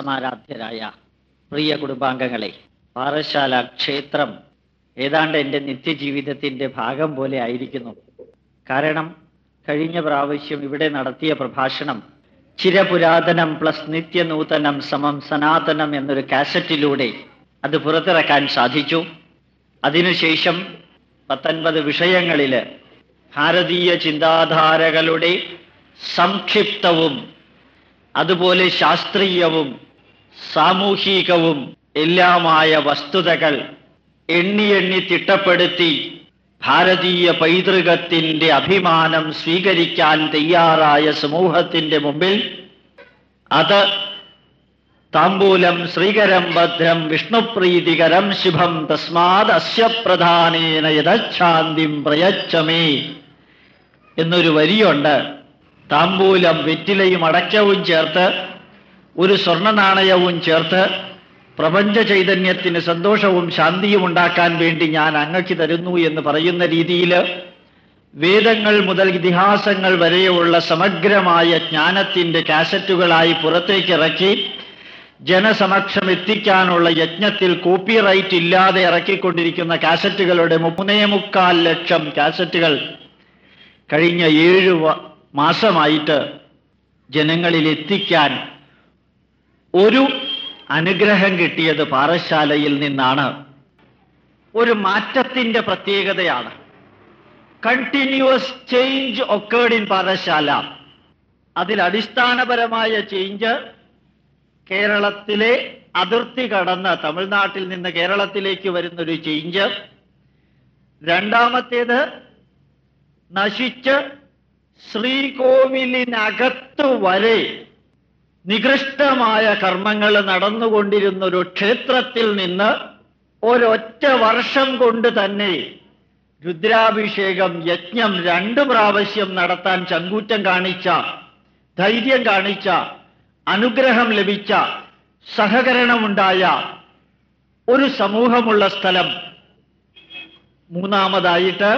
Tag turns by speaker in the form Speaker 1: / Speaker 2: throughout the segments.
Speaker 1: സമാരാധ്യരായ പ്രിയ കുടുംബാംഗങ്ങളെ പാറശാല ക്ഷേത്രം ഏതാണ്ട് എന്റെ നിത്യജീവിതത്തിന്റെ ഭാഗം പോലെ ആയിരിക്കുന്നു. കാരണം കഴിഞ്ഞ പ്രാവശ്യം ഇവിടെ നടത്തിയ പ്രഭാഷണം ചിരപുരാതനം പ്ലസ് നിത്യനൂതനം സമം സനാതനം എന്നൊരു കാസറ്റിലൂടെ അത് പുറത്തിറക്കാൻ സാധിച്ചു. അതിനുശേഷം പത്തൊൻപത് വിഷയങ്ങളിൽ ഭാരതീയ ചിന്താധാരകളുടെ സംക്ഷിപ്തവും അതുപോലെ ശാസ്ത്രീയവും സാമൂഹികവും എല്ലാമായ വസ്തുതകൾ എണ്ണി എണ്ണി തിട്ടപ്പെടുത്തി ഭാരതീയ പൈതൃകത്തിന്റെ അഭിമാനം സ്വീകരിക്കാൻ തയ്യാറായ സമൂഹത്തിന്റെ മുമ്പിൽ അത് താമ്പൂലം ശ്രീകരം ഭദ്രം വിഷ്ണുപ്രീതികരം ശുഭം തസ്മാത് അസ്യ പ്രധാനേന യഥച്ഛാന്തിം പ്രയച്ഛമേ എന്നൊരു വരിയുണ്ട്. താമ്പൂലം വെറ്റിലയും അടച്ചവും ചേർത്ത് ഒരു സ്വർണ നാണയവും ചേർത്ത് പ്രപഞ്ച ചൈതന്യത്തിന് സന്തോഷവും ശാന്തിയും ഉണ്ടാക്കാൻ വേണ്ടി ഞാൻ അങ്ങക്ക് തരുന്നു എന്ന് പറയുന്ന രീതിയിൽ വേദങ്ങൾ മുതൽ ഇതിഹാസങ്ങൾ വരെയുള്ള സമഗ്രമായ ജ്ഞാനത്തിന്റെ കാസറ്റുകളായി പുറത്തേക്ക് ഇറക്കി ജനസമക്ഷം എത്തിക്കാനുള്ള യജ്ഞത്തിൽ കോപ്പിറൈറ്റ് ഇല്ലാതെ ഇറക്കിക്കൊണ്ടിരിക്കുന്ന കാസറ്റുകളുടെ മൂന്നേ മുക്കാൽ ലക്ഷം കാസറ്റുകൾ കഴിഞ്ഞ ഏഴ് മാസമായിട്ട് ജനങ്ങളിൽ എത്തിക്കാൻ ഒരു അനുഗ്രഹം കിട്ടിയത് പാറശാലയിൽ നിന്നാണ്. ഒരു മാറ്റത്തിന്റെ പ്രത്യേകതയാണ്. Continuous change occurred in Parassala അതിൽ അടിസ്ഥാനപരമായ ചേഞ്ച് കേരളത്തിലെ അതിർത്തി കടന്ന് തമിഴ്നാട്ടിൽ നിന്ന് കേരളത്തിലേക്ക് വരുന്നൊരു ചേഞ്ച് രണ്ടാമത്തേത് നശിച്ച് ശ്രീകോവിലിനകത്ത് വരെ നികൃഷ്ടമായ കർമ്മങ്ങൾ നടന്നുകൊണ്ടിരുന്ന ഒരു ക്ഷേത്രത്തിൽ നിന്ന് ഒരൊറ്റ വർഷം കൊണ്ട് തന്നെ രുദ്രാഭിഷേകം യജ്ഞം രണ്ടു പ്രാവശ്യം നടത്താൻ ചങ്കൂറ്റം കാണിച്ച ധൈര്യം കാണിച്ച അനുഗ്രഹം ലഭിച്ച സഹകരണമുണ്ടായ ഒരു സമൂഹമുള്ള സ്ഥലം. മൂന്നാമതായിട്ട്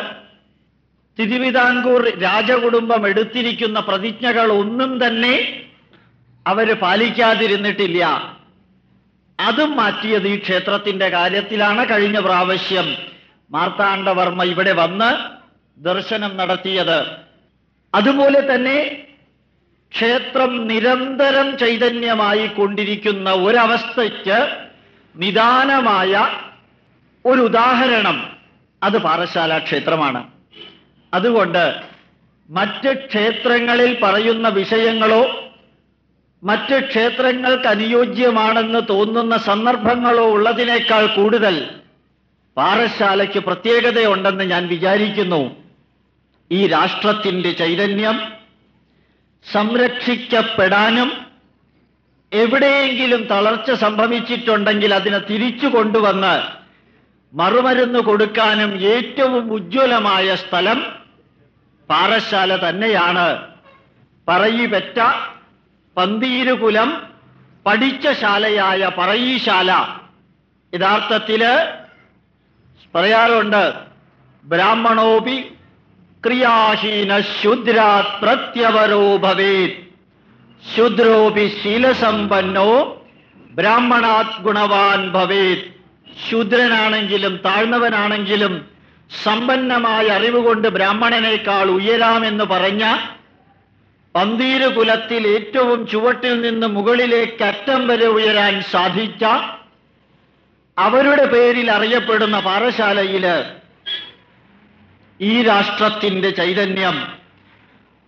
Speaker 1: തിരുവിതാംകൂർ രാജകുടുംബം എടുത്തിരിക്കുന്ന പ്രതിജ്ഞകൾ ഒന്നും തന്നെ അവർ പാലിക്കാതിരുന്നിട്ടില്ല. അതും മാറ്റിയത് ഈ ക്ഷേത്രത്തിന്റെ കാര്യത്തിലാണ് കഴിഞ്ഞ പ്രാവശ്യം മാർത്താണ്ഡവർമ്മ ഇവിടെ വന്ന് ദർശനം നടത്തിയത്. അതുപോലെ തന്നെ ക്ഷേത്രം നിരന്തരം ചൈതന്യമായി കൊണ്ടിരിക്കുന്ന ഒരവസ്ഥയ്ക്ക് നിദാനമായ ഒരു ഉദാഹരണം അത് പാറശാല ക്ഷേത്രമാണ്. അതുകൊണ്ട് മറ്റ് ക്ഷേത്രങ്ങളിൽ പറയുന്ന വിഷയങ്ങളോ മറ്റ് ക്ഷേത്രങ്ങൾക്ക് അനുയോജ്യമാണെന്ന് തോന്നുന്ന സന്ദർഭങ്ങളോ ഉള്ളതിനേക്കാൾ കൂടുതൽ പാറശാലയ്ക്ക് പ്രത്യേകതയുണ്ടെന്ന് ഞാൻ വിചാരിക്കുന്നു. ഈ രാഷ്ട്രത്തിന്റെ ചൈതന്യം സംരക്ഷിക്കപ്പെടാനും എവിടെയെങ്കിലും തളർച്ച സംഭവിച്ചിട്ടുണ്ടെങ്കിൽ അതിനെ തിരിച്ചു കൊണ്ടുവന്ന് മറുമരുന്ന് കൊടുക്കാനും ഏറ്റവും ഉജ്ജ്വലമായ സ്ഥലം പാറശാല തന്നെയാണ്. പറയിപെറ്റ പന്തീരുകുലം പഠിച്ച ശാലയായ പറയീശാല. യഥാർത്ഥത്തിൽ പറയാറുണ്ട് ബ്രാഹ്മണോപി ക്രിയാശീന ശുദ്രാത് പ്രത്യവരോ ഭവേത്. ശുദ്രോപി ശീലസമ്പന്നോ ബ്രാഹ്മണാത് ഗുണവാൻ ഭവേത്. ശൂദ്രനാണെങ്കിലും താഴ്ന്നവനാണെങ്കിലും സമ്പന്നമായ അറിവുകൊണ്ട് ബ്രാഹ്മണനേക്കാൾ ഉയരാമെന്ന് പറഞ്ഞ പന്തീരു കുലത്തിൽ ഏറ്റവും ചുവട്ടിൽ നിന്ന് മുകളിലേക്ക് അറ്റം വരെ ഉയരാൻ സാധിച്ച അവരുടെ പേരിൽ അറിയപ്പെടുന്ന പാറശാലയിൽ ഈ രാഷ്ട്രത്തിന്റെ ചൈതന്യം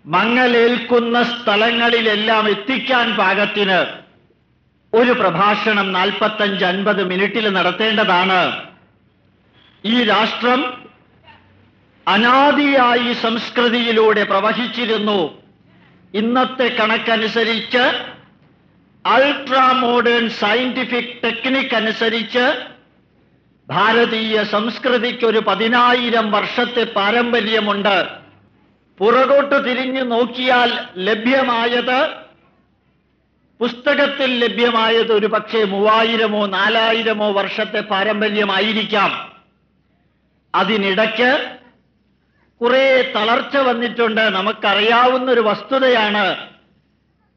Speaker 1: മങ്ങലേൽക്കുന്ന സ്ഥലങ്ങളിലെല്ലാം എത്തിക്കാൻ പാകത്തിന് ഒരു പ്രഭാഷണം നാൽപ്പത്തഞ്ച് അൻപത് മിനിറ്റിൽ നടത്തേണ്ടതാണ്. ഈ രാഷ്ട്രം അനാദിയായി സംസ്കൃതിയിലൂടെ പ്രവഹിച്ചിരുന്നു. ഇന്നത്തെ കണക്കനുസരിച്ച് അൾട്രാ മോഡേൺ സയന്റിഫിക് ടെക്നിക് അനുസരിച്ച് ഭാരതീയ സംസ്കൃതിക്ക് ഒരു പതിനായിരം വർഷത്തെ പാരമ്പര്യമുണ്ട്. പുറകോട്ട് തിരിഞ്ഞു നോക്കിയാൽ ലഭ്യമായത് പുസ്തകത്തിൽ ലഭ്യമായത് ഒരു പക്ഷേ മൂവായിരമോ നാലായിരമോ വർഷത്തെ പാരമ്പര്യമായിരിക്കാം. അതിനിടയ്ക്ക് കുറെ തളർച്ച വന്നിട്ടുണ്ട്. നമുക്കറിയാവുന്ന ഒരു വസ്തുതയാണ്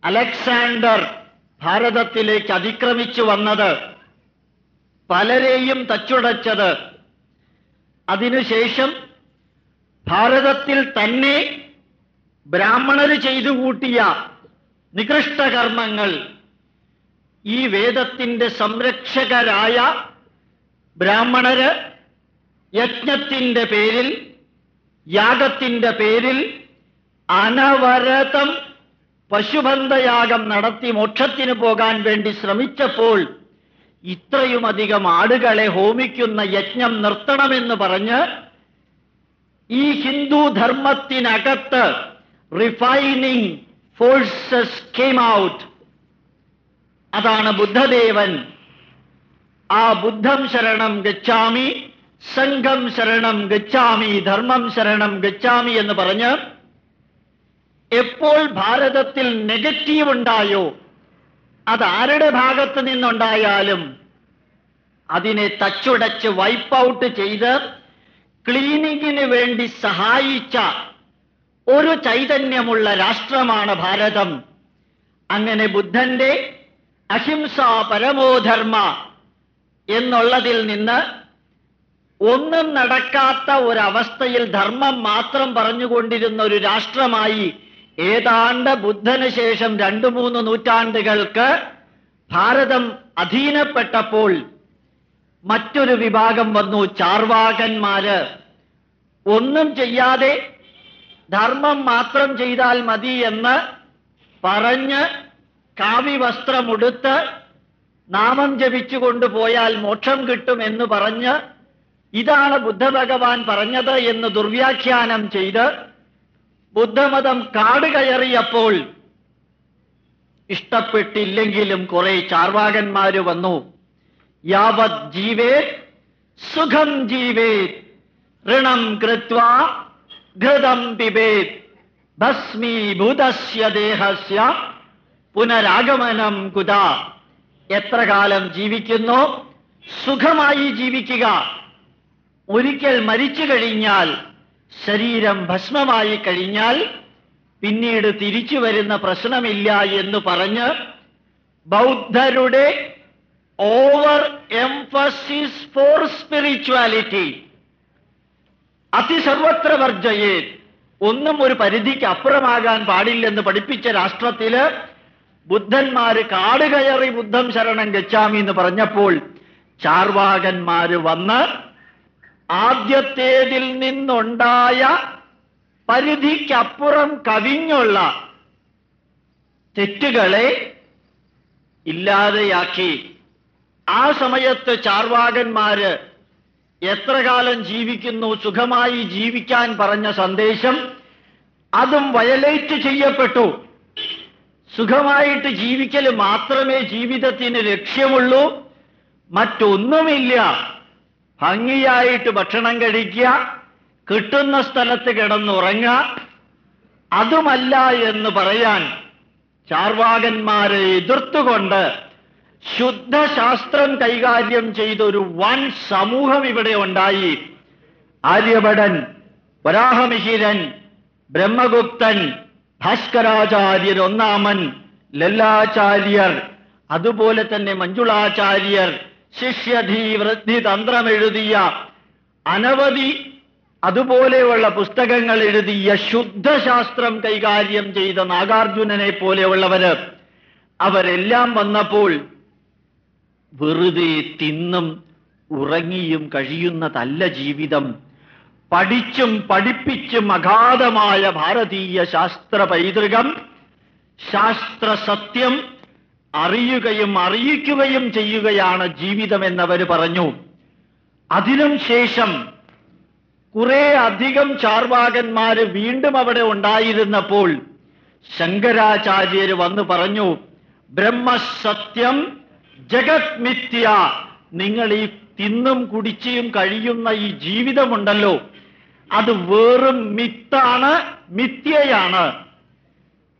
Speaker 1: അലക്സാണ്ടർ ഭാരതത്തിലേക്ക് അതിക്രമിച്ചു വന്നത്. പലരെയും തച്ചുടച്ചത്. അതിനുശേഷം ഭാരതത്തിൽ തന്നെ ബ്രാഹ്മണർ ചെയ്തു കൂട്ടിയ നികൃഷ്ടകർമ്മങ്ങൾ ഈ വേദത്തിന്റെ സംരക്ഷകരായ ബ്രാഹ്മണര് യജ്ഞത്തിന്റെ പേരിൽ യാഗത്തിന്റെ പേരിൽ അനവരതം പശുബന്ധയാഗം നടത്തി മോക്ഷത്തിന് പോകാൻ വേണ്ടി ശ്രമിച്ചപ്പോൾ ഇത്രയുമധികം ആടുകളെ ഹോമിക്കുന്ന യജ്ഞം നിർത്തണമെന്ന് പറഞ്ഞ് ഈ ഹിന്ദു ധർമ്മത്തിനകത്ത് റിഫൈനിങ് ഫോഴ്സസ് കെയിം ഔട്ട് അതാണ് ബുദ്ധദേവൻ. ആ ബുദ്ധം ശരണം ഗച്ഛാമി. സംഘം ശരണം ഗച്ഛാമി ധർമ്മം ശരണം ഗച്ഛാമി എന്ന് പറഞ്ഞ് എപ്പോൾ ഭാരതത്തിൽ നെഗറ്റീവ് ഉണ്ടായോ അത് ആരുടെ ഭാഗത്ത് നിന്നുണ്ടായാലും അതിനെ തച്ചുടച്ച് വൈപ്പ് ഔട്ട് ചെയ്ത് ക്ലീനിങ്ങിന് വേണ്ടി സഹായിച്ച ഒരു ചൈതന്യമുള്ള രാഷ്ട്രമാണ് ഭാരതം. അങ്ങനെ ബുദ്ധന്റെ അഹിംസ പരമോധർമ്മ എന്നുള്ളതിൽ നിന്ന് ഒന്നും നടക്കാത്ത ഒരവസ്ഥയിൽ ധർമ്മം മാത്രം പറഞ്ഞുകൊണ്ടിരുന്ന ഒരു രാഷ്ട്രമായി ഏതാണ്ട് ബുദ്ധന് ശേഷം രണ്ടു മൂന്ന് നൂറ്റാണ്ടുകൾക്ക് ഭാരതം അധീനപ്പെട്ടപ്പോൾ മറ്റൊരു വിഭാഗം വന്നു ചാർവാകന്മാര്. ഒന്നും ചെയ്യാതെ ധർമ്മം മാത്രം ചെയ്താൽ മതി എന്ന് പറഞ്ഞ് കാവ്യവസ്ത്രമുടുത്ത് നാമം ജപിച്ചുകൊണ്ട് പോയാൽ മോക്ഷം കിട്ടും എന്ന് പറഞ്ഞ് ഇതാണ് ബുദ്ധഭഗവാൻ പറഞ്ഞത് എന്ന് ദുർവ്യാഖ്യാനം ചെയ്ത് ബുദ്ധമതം കാട് കയറിയപ്പോൾ ഇഷ്ടപ്പെട്ടില്ലെങ്കിലും കുറെ ചാർവാകന്മാര് വന്നു. യാവത് ജീവേ സുഖം ജീവേ ഋണം കൃത്വ ഘൃതം പിബേത്. ഭസ്മീഭൂതസ്യ ദേഹസ്യ പുനരാഗമനം കുത. എത്ര കാലം ജീവിക്കുന്നു? സുഖമായി ജീവിക്കുക. ഒരിക്കൽ മരിച്ചു കഴിഞ്ഞാൽ ശരീരം ഭസ്മമായി കഴിഞ്ഞാൽ പിന്നീട് തിരിച്ചു വരുന്ന പ്രശ്നമില്ല എന്ന് പറഞ്ഞ് ബൗദ്ധരുടെ ഓവർ എംഫസിസ് ഫോർ സ്പിരിച്വാലിറ്റി. അതിസർവത്ര വർജയെ ഒന്നും ഒരു പരിധിക്ക് അപ്പുറമാകാൻ പാടില്ലെന്ന് പഠിപ്പിച്ച രാഷ്ട്രത്തിൽ ബുദ്ധന്മാര് കാട് കയറി ബുദ്ധം ശരണം ഗച്ഛാമി എന്ന് പറഞ്ഞപ്പോൾ ചാർവാകന്മാര് വന്ന് ആദ്യത്തേതിൽ നിന്നുണ്ടായ പരിധിക്കപ്പുറം കവിഞ്ഞുള്ള തെറ്റുകളെ ഇല്ലാതെയാക്കി. ആ സമയത്ത് ചാർവാകന്മാര് എത്ര കാലം ജീവിക്കുന്നു സുഖമായി ജീവിക്കാൻ പറഞ്ഞ സന്ദേശം അതും വയലേറ്റ് ചെയ്യപ്പെട്ടു. സുഖമായിട്ട് ജീവിക്കൽ മാത്രമേ ജീവിതത്തിന് ലക്ഷ്യമുള്ളൂ. മറ്റൊന്നുമില്ല. ഭംഗിയായിട്ട് ഭക്ഷണം കഴിക്കുക കിട്ടുന്ന സ്ഥലത്ത് കിടന്നുറങ്ങുക. അതുമല്ല എന്ന് പറയാൻ ചാർവാകന്മാരെ എതിർത്തുകൊണ്ട് ശുദ്ധശാസ്ത്രം കൈകാര്യം ചെയ്ത ഒരു വൻ സമൂഹം ഇവിടെ ഉണ്ടായി. ആര്യഭടൻ വരാഹമിഹിരൻ ബ്രഹ്മഗുപ്തൻ ഭാസ്കരാചാര്യർ ഒന്നാമൻ ലല്ലാചാര്യർ അതുപോലെ തന്നെ മഞ്ജുളാചാര്യർ ശിഷ്യധി തന്ത്രമെഴുതിയ അനവധി അതുപോലെയുള്ള പുസ്തകങ്ങൾ എഴുതിയ ശുദ്ധശാസ്ത്രം കൈകാര്യം ചെയ്ത നാഗാർജുനനെ പോലെയുള്ളവര് അവരെല്ലാം വന്നപ്പോൾ വെറുതെ തിന്നും ഉറങ്ങിയും കഴിയുന്നതല്ല ജീവിതം. പഠിച്ചും പഠിപ്പിച്ചും അഗാധമായ ഭാരതീയ ശാസ്ത്ര പൈതൃകം ശാസ്ത്ര സത്യം അറിയുകയും അറിയിക്കുകയും ചെയ്യുകയാണ് ജീവിതം എന്നവർ പറഞ്ഞു. അതിനും ശേഷം കുറെ അധികം ചാർവാകന്മാര് വീണ്ടും അവിടെ ഉണ്ടായിരുന്നപ്പോൾ ശങ്കരാചാര്യർ വന്നു പറഞ്ഞു ബ്രഹ്മസത്യം ജഗത് മിഥ്യ നിങ്ങൾ ഈ തിന്നും കുടിച്ചും കഴിയുന്ന ഈ ജീവിതമുണ്ടല്ലോ. അത് വെറും മിത്താണ് മിഥ്യയാണ്.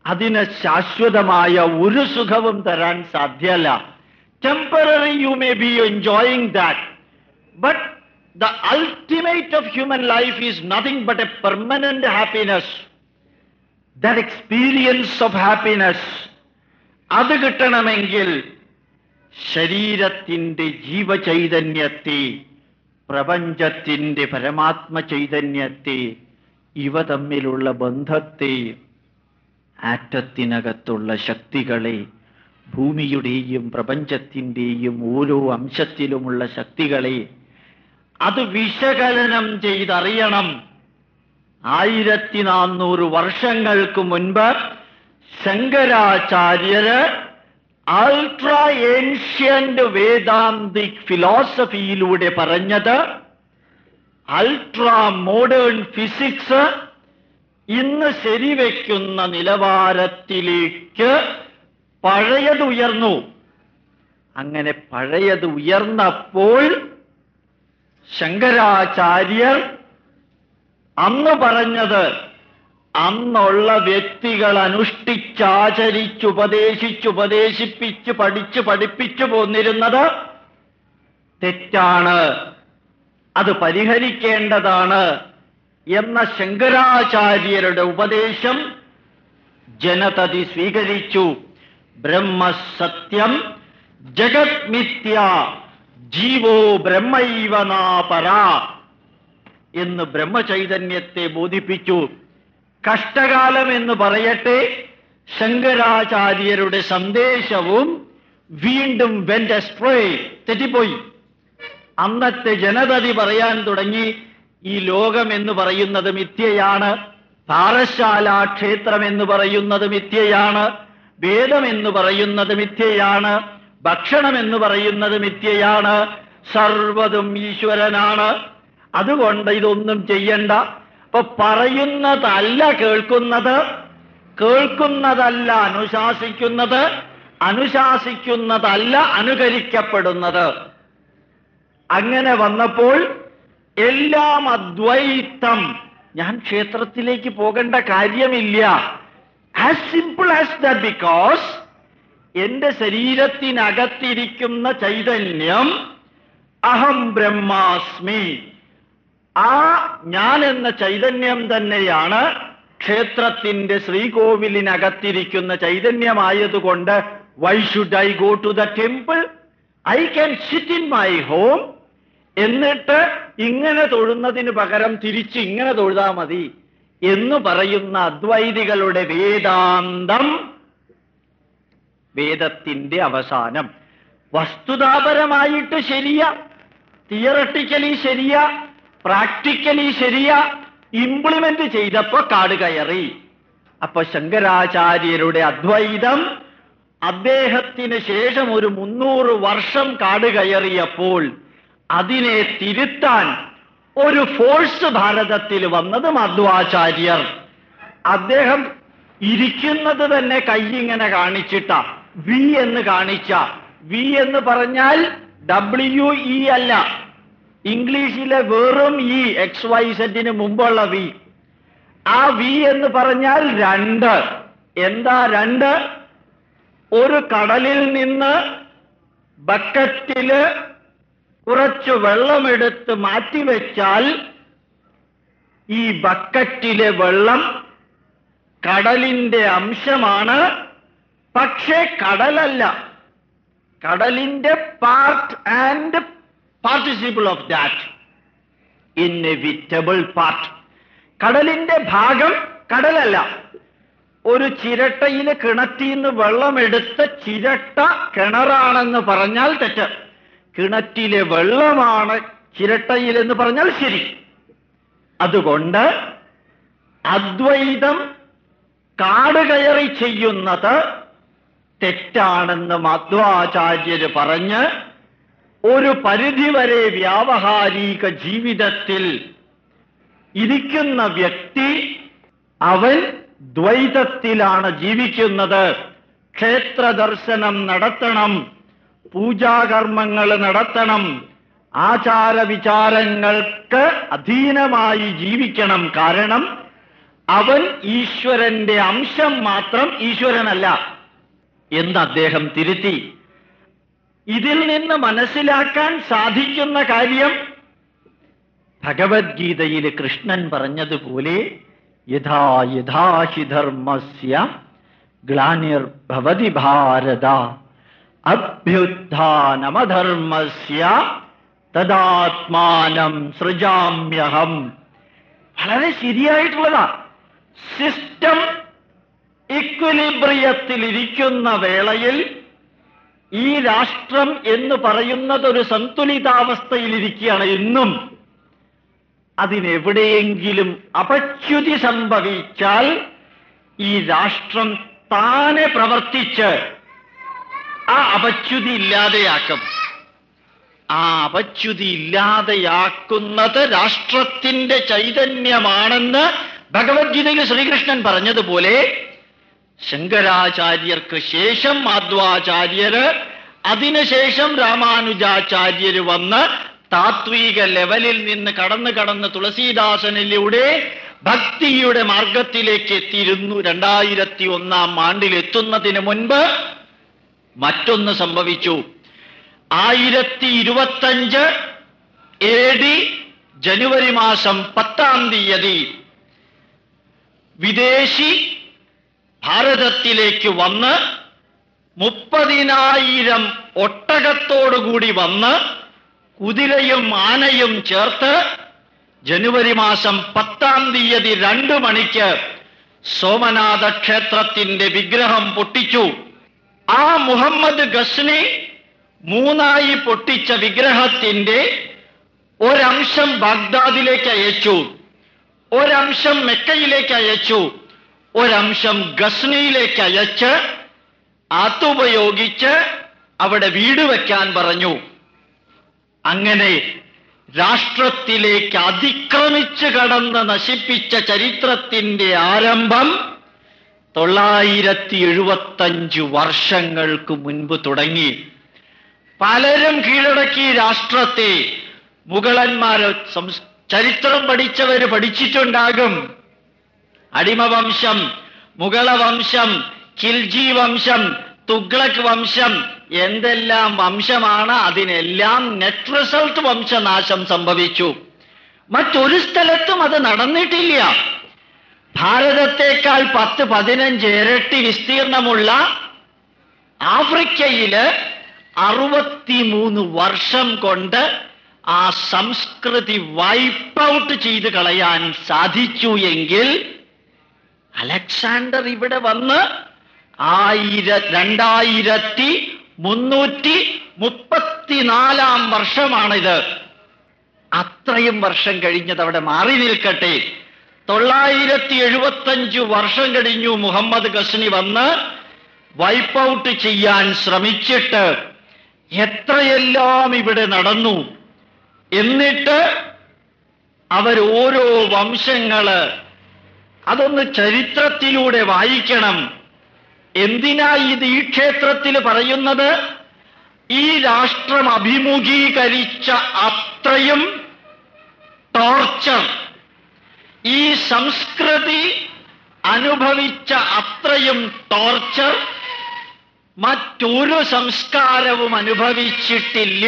Speaker 1: അതിന് ശാശ്വതമായ ഒരു സുഖവും തരാൻ സാധ്യല്ല. Temporary you may be enjoying that but the ultimate of human life is nothing but a permanent happiness that experience of happiness അത് കിട്ടണമെങ്കിൽ ശരീരത്തിന്റെ ജീവചൈതന്യത്തെ പ്രപഞ്ചത്തിന്റെ പരമാത്മ ചൈതന്യത്തെ ഇവ തമ്മിലുള്ള ബന്ധത്തെ ആറ്റത്തിനകത്തുള്ള ശക്തികളെ ഭൂമിയുടെയും പ്രപഞ്ചത്തിന്റെയും ഓരോ അംശത്തിലുമുള്ള ശക്തികളെ അത് വിശകലനം ചെയ്തറിയണം. ആയിരത്തി നാന്നൂറ് വർഷങ്ങൾക്ക് മുൻപ് ശങ്കരാചാര്യര് അൾട്രാ ഏൻഷ്യന്റ് വേദാന്തിക് ഫിലോസഫിയിലൂടെ പറഞ്ഞത് അൾട്രാ മോഡേൺ ഫിസിക്സ് ഇന്ന് ശരിവെക്കുന്ന നിലവാരത്തിലേക്ക് പഴയത് ഉയർന്നു അങ്ങനെ പഴയത് ഉയർന്നപ്പോൾ ശങ്കരാചാര്യർ അന്ന് പറഞ്ഞത് അന്നുള്ള വ്യക്തികൾ അനുഷ്ഠിച്ചാചരിച്ചുപദേശിച്ചുപദേശിപ്പിച്ച് പഠിച്ചു പഠിപ്പിച്ചു പോന്നിരുന്നത് തെറ്റാണ്. അത് പരിഹരിക്കേണ്ടതാണ്. എന്ന ശങ്കരാചാര്യരുടെ ഉപദേശം ജനതതി സ്വീകരിച്ചു. ബ്രഹ്മസത്യം ജഗത് മിഥ്യ ജീവോ ബ്രഹ്മൈവനാപര എന്ന് ബ്രഹ്മചൈതന്യത്തെ ബോധിപ്പിച്ചു. കഷ്ടകാലം എന്ന് പറയട്ടെ ശങ്കരാചാര്യരുടെ സന്ദേശവും വീണ്ടും വെൻഡസ്ട്രേ തെറ്റിപ്പോയി. അന്നത്തെ ജനതതി പറയാൻ തുടങ്ങി. ഈ ലോകം എന്ന് പറയുന്നത് മിഥ്യയാണ്. പാറശാല ക്ഷേത്രം എന്ന് പറയുന്നത് മിഥ്യയാണ്. വേദം എന്ന് പറയുന്നത് മിഥ്യയാണ്. ഭക്ഷണം എന്ന് പറയുന്നത് മിഥ്യയാണ്. സർവതും ഈശ്വരനാണ്. അതുകൊണ്ട് ഇതൊന്നും ചെയ്യണ്ട. അപ്പൊ പറയുന്നതല്ല കേൾക്കുന്നത്. കേൾക്കുന്നതല്ല അനുശാസിക്കുന്നത്. അനുശാസിക്കുന്നതല്ല അനുകരിക്കപ്പെടുന്നത്. അങ്ങനെ വന്നപ്പോൾ എല്ലാം അദ്വൈത്തം ഞാൻ ക്ഷേത്രത്തിലേക്ക് പോകേണ്ട കാര്യമില്ല. As simple as that because എന്റെ ശരീരത്തിനകത്തിരിക്കുന്ന ചൈതന്യം അഹം ബ്രഹ്മാസ്മി. ആ ഞാൻ എന്ന ചൈതന്യം തന്നെയാണ് ക്ഷേത്രത്തിന്റെ ശ്രീകോവിലിനകത്തിരിക്കുന്ന ചൈതന്യമായതുകൊണ്ട് why should I go to the temple I can sit in my home എന്നിട്ട് ഇങ്ങനെ തൊഴുന്നതിന് പകരം തിരിച്ച് ഇങ്ങനെ തൊഴുതാ മതി എന്ന് പറയുന്ന അദ്വൈതികളുടെ വേദാന്തം വേദത്തിന്റെ അവസാനം. വസ്തുതാപരമായിട്ട് ശരിയ തിയറട്ടിക്കലി ശരിയ പ്രാക്ടിക്കലി ശരിയ ഇംപ്ലിമെന്റ് ചെയ്തപ്പോ കാട് കയറി. അപ്പൊ ശങ്കരാചാര്യരുടെ അദ്വൈതം അദ്ദേഹത്തിന് ശേഷം ഒരു മുന്നൂറ് വർഷം കാട് കയറിയപ്പോൾ അതിനെ തിരുത്താൻ ഒരു ഫോഴ്സ് ഭാരതത്തിൽ വന്നത് മധ്വാചാര്യർ. അദ്ദേഹം ഇരിക്കുന്നത് തന്നെ കൈയിങ്ങനെ കാണിച്ചിട്ട വി എന്ന് കാണിച്ച. വി എന്ന് പറഞ്ഞാൽ ഡബ്ല്യു ഇ അല്ല. ഇംഗ്ലീഷിലെ വെറും ഇ എക്സ് വൈ സെറ്റിന് മുമ്പുള്ള വി ആ വി എന്ന് പറഞ്ഞാൽ രണ്ട്. എന്താ രണ്ട്? ഒരു കടലിൽ നിന്ന് ബക്കറ്റിൽ കുറച്ച് വെള്ളമെടുത്ത് മാറ്റിവെച്ചാൽ ഈ ബക്കറ്റിലെ വെള്ളം കടലിന്റെ അംശമാണ്. പക്ഷേ കടലല്ല. കടലിന്റെ part and participle of that inevitable part കടലിന്റെ ഭാഗം കടലല്ല. ഒരു ചിരട്ടയിലെ കിണറ്റിന്ന് വെള്ളമെടുത്ത ചിരട്ട കിണറാണെന്ന് പറഞ്ഞാൽ തെറ്റ്. കിണറ്റിലെ വെള്ളമാണ് ചിരട്ടയിൽ എന്ന് പറഞ്ഞാൽ ശരി. അതുകൊണ്ട് അദ്വൈതം കാട് കയറി ചെയ്യുന്നത് തെറ്റാണെന്ന് മധ്വാചാര്യര് പറഞ്ഞ് ഒരു പരിധിവരെ വ്യാവഹാരിക ജീവിതത്തിൽ ഇരിക്കുന്ന വ്യക്തി അവൻ ദ്വൈതത്തിലാണ് ജീവിക്കുന്നത്. ക്ഷേത്ര ദർശനം നടത്തണം. പൂജാകർമ്മങ്ങൾ നടത്തണം. ആചാര വിചാരങ്ങൾക്ക് അധീനമായി ജീവിക്കണം. കാരണം അവൻ ഈശ്വരന്റെ അംശം മാത്രം ഈശ്വരനല്ല. എന്ന് അദ്ദേഹം തിരുത്തി. ഇതിൽ നിന്ന് മനസ്സിലാക്കാൻ സാധിക്കുന്ന കാര്യം ഭഗവത്ഗീതയിൽ കൃഷ്ണൻ പറഞ്ഞതുപോലെ യഥാ യഥാഹിധർമ്മസ്യ ഗ്ലാനിർഭവതി ഭാരത. അഭ്യുത്ഥാനമധർമ്മസ്യ തദാത്മാനം സൃജാമ്യഹം. വളരെ ശരിയായിട്ടുള്ളതാ. സിസ്റ്റം ഇക്വലിബ്രിയത്തിലിരിക്കുന്ന വേളയിൽ ഈ രാഷ്ട്രം എന്ന് പറയുന്നത് ഒരു സന്തുലിതാവസ്ഥയിലിരിക്കുകയാണ് ഇന്നും. അതിനെവിടെയെങ്കിലും അപച്യുതി സംഭവിച്ചാൽ ഈ രാഷ്ട്രം താനെ പ്രവർത്തിച്ച് ആ അപച്യുതി ഇല്ലാതെയാക്കും. ആ അപച്യുതി ഇല്ലാതെയാക്കുന്നത് രാഷ്ട്രത്തിന്റെ ചൈതന്യമാണെന്ന് ഭഗവത്ഗീതയിൽ ശ്രീകൃഷ്ണൻ പറഞ്ഞതുപോലെ ശങ്കരാചാര്യർക്ക് ശേഷം മാധ്വാചാര്യര് അതിനുശേഷം രാമാനുജാചാര്യര് വന്ന് താത്വിക ലെവലിൽ നിന്ന് കടന്നു കടന്ന് തുളസീദാസനിലൂടെ ഭക്തിയുടെ മാർഗത്തിലേക്ക് എത്തിയിരുന്നു രണ്ടായിരത്തി ഒന്നാം ആണ്ടിൽ എത്തുന്നതിന് മുൻപ് മറ്റൊന്ന് സംഭവിച്ചു. ആയിരത്തി ഇരുപത്തഞ്ച് എ ഡി ജനുവരി മാസം പത്താം തീയതി വിദേശി ഭാരതത്തിലേക്ക് വന്ന് മുപ്പതിനായിരം ഒട്ടകത്തോടുകൂടി വന്ന് കുതിരയും ആനയും ചേർത്ത് ജനുവരി മാസം പത്താം തീയതി രണ്ടു മണിക്ക് സോമനാഥ ക്ഷേത്രത്തിന്റെ വിഗ്രഹം പൊട്ടിച്ചു. ആ മുഹമ്മദ് ഗസ്നി മൂന്നായി പൊട്ടിച്ച വിഗ്രഹത്തിന്റെ ഒരംശം ബാഗ്ദാദിലേക്ക് അയച്ചു. ഒരംശം മെക്കയിലേക്ക് അയച്ചു. ഒരംശം ഗസ്നിയിലേക്ക് അയച്ച് അതുപയോഗിച്ച് അവിടെ വീട് വെക്കാൻ പറഞ്ഞു. അങ്ങനെ രാഷ്ട്രത്തിലേക്ക് അതിക്രമിച്ച് കടന്ന് നശിപ്പിച്ച ചരിത്രത്തിന്റെ ആരംഭം തൊള്ളായിരത്തി എഴുപത്തഞ്ച് വർഷങ്ങൾക്ക് മുൻപ് തുടങ്ങി പലരും കീഴടക്കി രാഷ്ട്രത്തെ മുഗളന്മാര് ചരിത്രം പഠിച്ചവര് പഠിച്ചിട്ടുണ്ടാകും. അടിമവംശം മുഗളവംശം ഖിൽജി വംശം തുഗ്ലക് വംശം എന്തെല്ലാം വംശമാണ് അതിനെല്ലാം നെറ്റ് റിസൾട്ട് വംശനാശം സംഭവിച്ചു. മറ്റൊരു സ്ഥലത്തും അത് നടന്നിട്ടില്ല. ഭാരതത്തെക്കാൾ പത്ത് പതിനഞ്ച് ഇരട്ടി വിസ്തീർണമുള്ള ആഫ്രിക്കയിൽ അറുപത്തിമൂന്ന് വർഷം കൊണ്ട് ആ സംസ്കൃതി വൈപ്പ് ഔട്ട് ചെയ്ത് കളയാൻ സാധിച്ചു എങ്കിൽ അലക്സാണ്ടർ ഇവിടെ വന്ന് ആയിര രണ്ടായിരത്തി മുന്നൂറ്റി മുപ്പത്തിനാലാം വർഷമാണിത്. അത്രയും വർഷം കഴിഞ്ഞത് അവിടെ മാറി നിൽക്കട്ടെ. തൊള്ളായിരത്തി എഴുപത്തഞ്ചു വർഷം കഴിഞ്ഞു മുഹമ്മദ് ഗസ്നി വന്ന് വൈപ്പ് ഔട്ട് ചെയ്യാൻ ശ്രമിച്ചിട്ട് എത്രയെല്ലാം ഇവിടെ നടന്നു? എന്നിട്ട് അവരോരോ വംശങ്ങൾ അതൊന്ന് ചരിത്രത്തിലൂടെ വായിക്കണം. എന്തിനാ ഇത് ഈ ക്ഷേത്രത്തിൽ പറയുന്നത്? ഈ രാഷ്ട്രം അഭിമുഖീകരിച്ച അത്രയും ടോർച്ചർ ഈ സംസ്കൃതി അനുഭവിച്ച അത്രയും ടോർച്ചർ മറ്റൊരു സംസ്കാരവും അനുഭവിച്ചിട്ടില്ല.